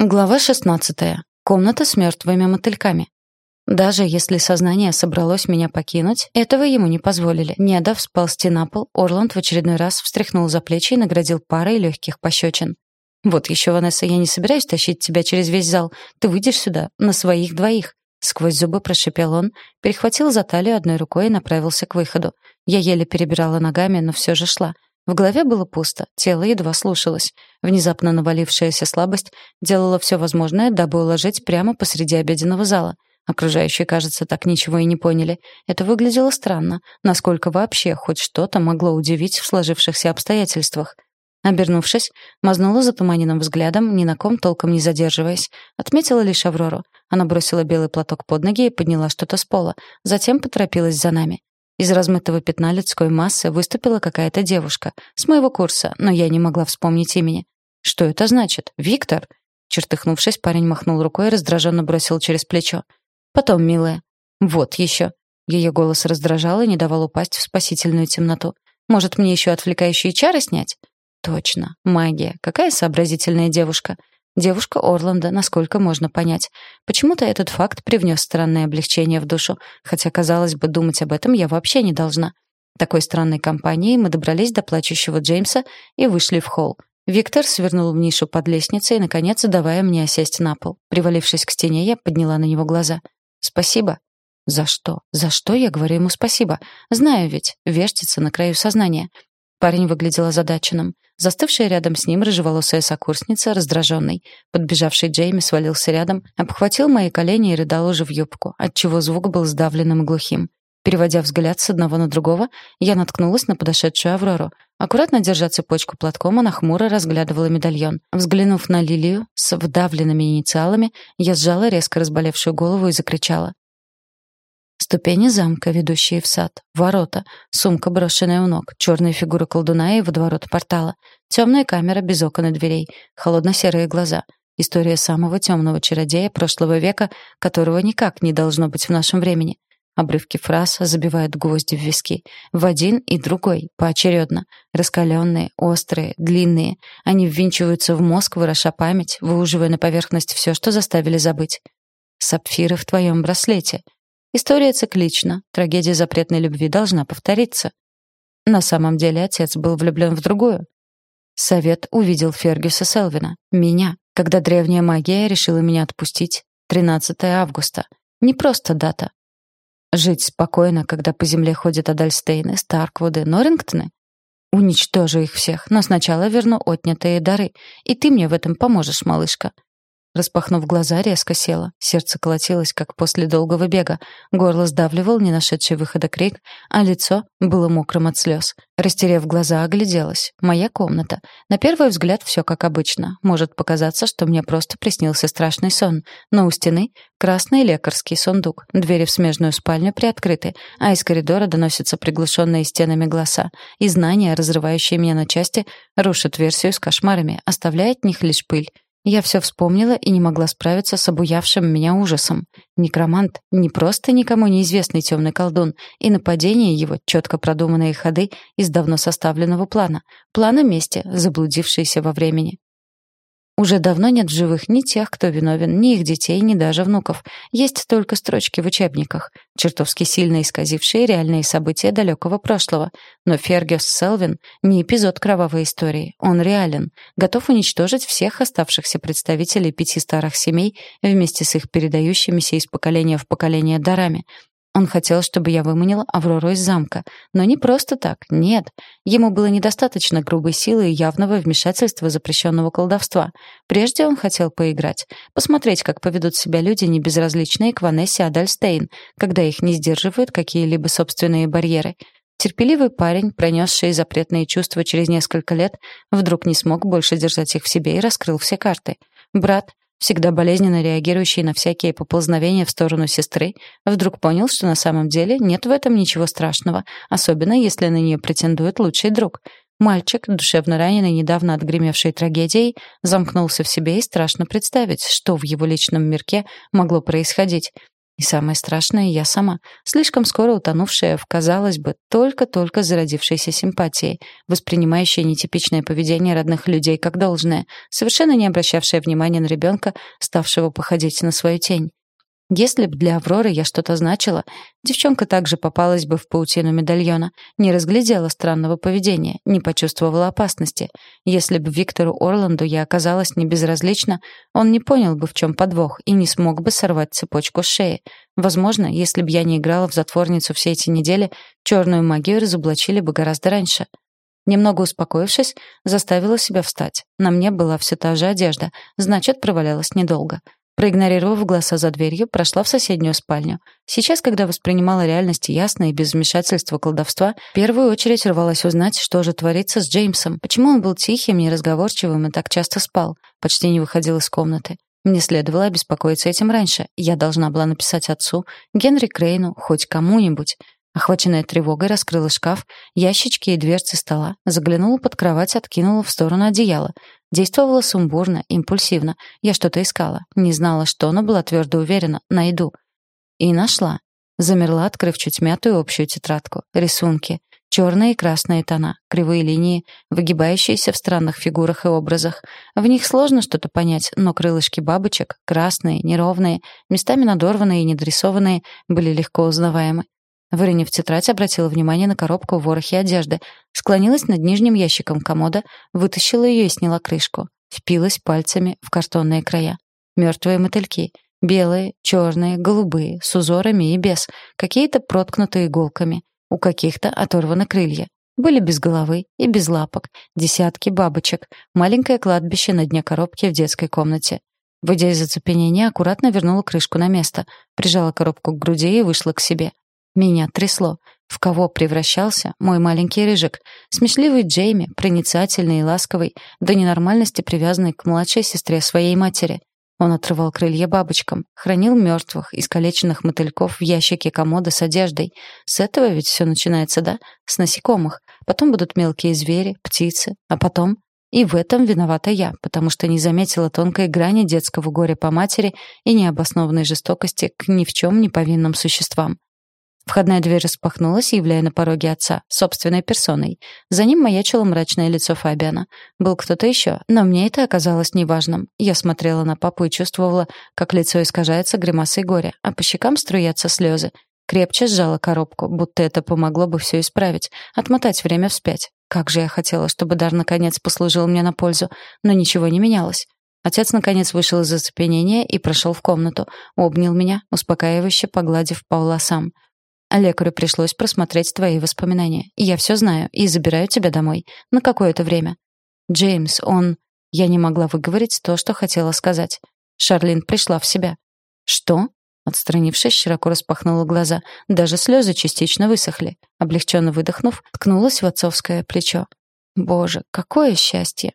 Глава 16. Комната с мертвыми мотыльками. Даже если сознание собралось меня покинуть, этого ему не позволили. Не дав сползти на пол, Орланд в очередной раз встряхнул за плечи и наградил парой легких пощечин. «Вот еще, Ванесса, я не собираюсь тащить тебя через весь зал. Ты выйдешь сюда на своих двоих». Сквозь зубы прошипел он, перехватил за талию одной рукой и направился к выходу. Я еле перебирала ногами, но все же шла. В голове было пусто, тело едва слушалось. Внезапно навалившаяся слабость делала все возможное, дабы уложить прямо посреди обеденного зала. Окружающие, кажется, так ничего и не поняли. Это выглядело странно, насколько вообще хоть что-то могло удивить в сложившихся обстоятельствах. Обернувшись, мазнула затуманенным взглядом, ни на ком толком не задерживаясь. Отметила лишь Аврору. Она бросила белый платок под ноги и подняла что-то с пола. Затем поторопилась за нами. Из размытого пятна людской массы выступила какая-то девушка. С моего курса, но я не могла вспомнить имени. «Что это значит? Виктор?» Чертыхнувшись, парень махнул рукой и раздраженно бросил через плечо. «Потом, милая». «Вот еще». Ее голос раздражал и не давал упасть в спасительную темноту. «Может, мне еще отвлекающие чары снять?» «Точно. Магия. Какая сообразительная девушка. Девушка Орланда, насколько можно понять. Почему-то этот факт привнес странное облегчение в душу, хотя, казалось бы, думать об этом я вообще не должна. Такой странной компанией мы добрались до плачущего Джеймса и вышли в холл. Виктор свернул в нишу под лестницей, наконец, давая мне осесть на пол. Привалившись к стене, я подняла на него глаза. «Спасибо». «За что? За что я говорю ему спасибо? Знаю ведь, вертится на краю сознания». Парень выглядел озадаченным. Застывшая рядом с ним рыжеволосая сокурсница, раздраженной. Подбежавший Джейми свалился рядом, обхватил мои колени и рыдал уже в юбку, отчего звук был сдавленным и глухим. Переводя взгляд с одного на другого, я наткнулась на подошедшую Аврору. Аккуратно держа цепочку платком, она хмуро разглядывала медальон. Взглянув на Лилию с вдавленными инициалами, я сжала резко разболевшую голову и закричала. Ступени замка, ведущие в сад, ворота, сумка, брошенная у ног, черная фигура колдуна и водоворот портала, темная камера без окон и дверей, холодно-серые глаза. История самого темного чародея прошлого века, которого никак не должно быть в нашем времени. Обрывки фраз забивают гвозди в виски. В один и другой, поочередно. Раскаленные, острые, длинные. Они ввинчиваются в мозг, вороша память, выуживая на поверхность все, что заставили забыть. Сапфиры в твоем браслете. История циклична, трагедия запретной любви должна повториться. На самом деле отец был влюблен в другую. Совет увидел Фергюса Селвина, меня, когда древняя магия решила меня отпустить. 13 августа. Не просто дата. Жить спокойно, когда по земле ходят Адальстейны, Старквуды, Норрингтоны? Уничтожу их всех, но сначала верну отнятые дары. И ты мне в этом поможешь, малышка. Распахнув глаза, резко села. Сердце колотилось, как после долгого бега. Горло сдавливал не нашедший выхода крик, а лицо было мокрым от слез. Растерев глаза, огляделась. Моя комната. На первый взгляд все как обычно. Может показаться, что мне просто приснился страшный сон. Но у стены красный лекарский сундук. Двери в смежную спальню приоткрыты, а из коридора доносятся приглушенные стенами голоса. И знания, разрывающие меня на части, рушат версию с кошмарами, оставляя от них лишь пыль. Я все вспомнила и не могла справиться с обуявшим меня ужасом. Некромант — не просто никому неизвестный темный колдун, и нападение его — четко продуманные ходы из давно составленного плана. Плана мести, заблудившиеся во времени. Уже давно нет в живых ни тех, кто виновен, ни их детей, ни даже внуков. Есть только строчки в учебниках, чертовски сильно исказившие реальные события далекого прошлого. Но Фергюс Селвин не эпизод кровавой истории. Он реален, готов уничтожить всех оставшихся представителей пяти старых семей вместе с их передающимися из поколения в поколение дарами. Он хотел, чтобы я выманила Аврору из замка. Но не просто так, нет. Ему было недостаточно грубой силы и явного вмешательства запрещенного колдовства. Прежде он хотел поиграть. Посмотреть, как поведут себя люди, не безразличные к Ванессе Адальстейн, когда их не сдерживают какие-либо собственные барьеры. Терпеливый парень, пронесший запретные чувства через несколько лет, вдруг не смог больше держать их в себе и раскрыл все карты. Брат, всегда болезненно реагирующий на всякие поползновения в сторону сестры, вдруг понял, что на самом деле нет в этом ничего страшного, особенно если на нее претендует лучший друг. Мальчик, душевно раненый недавно отгремевшей трагедией, замкнулся в себе и страшно представить, что в его личном мирке могло происходить. И самое страшное — я сама, слишком скоро утонувшая в, казалось бы, только-только зародившейся симпатии, воспринимающая нетипичное поведение родных людей как должное, совершенно не обращавшая внимания на ребенка, ставшего походить на свою тень. Если б для Авроры я что-то значила, девчонка также попалась бы в паутину медальона, не разглядела странного поведения, не почувствовала опасности. Если бы Виктору Орланду я оказалась не безразлична, он не понял бы, в чем подвох, и не смог бы сорвать цепочку с шеи. Возможно, если бы я не играла в затворницу все эти недели, черную магию разоблачили бы гораздо раньше. Немного успокоившись, заставила себя встать. На мне была все та же одежда, значит, провалялась недолго. Проигнорировав голоса за дверью, прошла в соседнюю спальню. Сейчас, когда воспринимала реальность ясно и без вмешательства колдовства, в первую очередь рвалась узнать, что же творится с Джеймсом, почему он был тихим, неразговорчивым и так часто спал, почти не выходил из комнаты. Мне следовало обеспокоиться этим раньше. Я должна была написать отцу, Генри Крейну, хоть кому-нибудь. Охваченная тревогой, раскрыла шкаф, ящички и дверцы стола, заглянула под кровать, откинула в сторону одеяла. Действовала сумбурно, импульсивно. Я что-то искала. Не знала, что, но была твердо уверена. Найду. И нашла. Замерла, открыв чуть мятую общую тетрадку. Рисунки. Черные и красные тона, кривые линии, выгибающиеся в странных фигурах и образах. В них сложно что-то понять, но крылышки бабочек, красные, неровные, местами надорванные и недрисованные, были легко узнаваемы. Выронив тетрадь, обратила внимание на коробку в ворохе одежды, склонилась над нижним ящиком комода, вытащила ее и сняла крышку. Впилась пальцами в картонные края. Мертвые мотыльки. Белые, черные, голубые, с узорами и без. Какие-то проткнутые иголками. У каких-то оторваны крылья. Были без головы и без лапок. Десятки бабочек. Маленькое кладбище на дне коробки в детской комнате. Выйдя из оцепенения, аккуратно вернула крышку на место, прижала коробку к груди и вышла к себе. Меня трясло. В кого превращался мой маленький рыжик? Смешливый Джейми, проницательный и ласковый, до ненормальности привязанный к младшей сестре своей матери. Он отрывал крылья бабочкам, хранил мертвых, искалеченных мотыльков в ящике комода с одеждой. С этого ведь все начинается, да? С насекомых. Потом будут мелкие звери, птицы. А потом... И в этом виновата я, потому что не заметила тонкой грани детского горя по матери и необоснованной жестокости к ни в чем не повинным существам. Входная дверь распахнулась, являя на пороге отца, собственной персоной. За ним маячило мрачное лицо Фабиана. Был кто-то еще, но мне это оказалось неважным. Я смотрела на папу и чувствовала, как лицо искажается гримасой горя, а по щекам струятся слезы. Крепче сжала коробку, будто это помогло бы все исправить, отмотать время вспять. Как же я хотела, чтобы дар наконец послужил мне на пользу, но ничего не менялось. Отец наконец вышел из оцепенения и прошел в комнату, обнял меня, успокаивающе погладив по волосам. Лекарю пришлось просмотреть твои воспоминания. Я все знаю и забираю тебя домой. На какое-то время. Джеймс, он... Я не могла выговорить то, что хотела сказать. Шарлин пришла в себя. Что? Отстранившись, широко распахнула глаза. Даже слезы частично высохли. Облегченно выдохнув, ткнулась в отцовское плечо. Боже, какое счастье!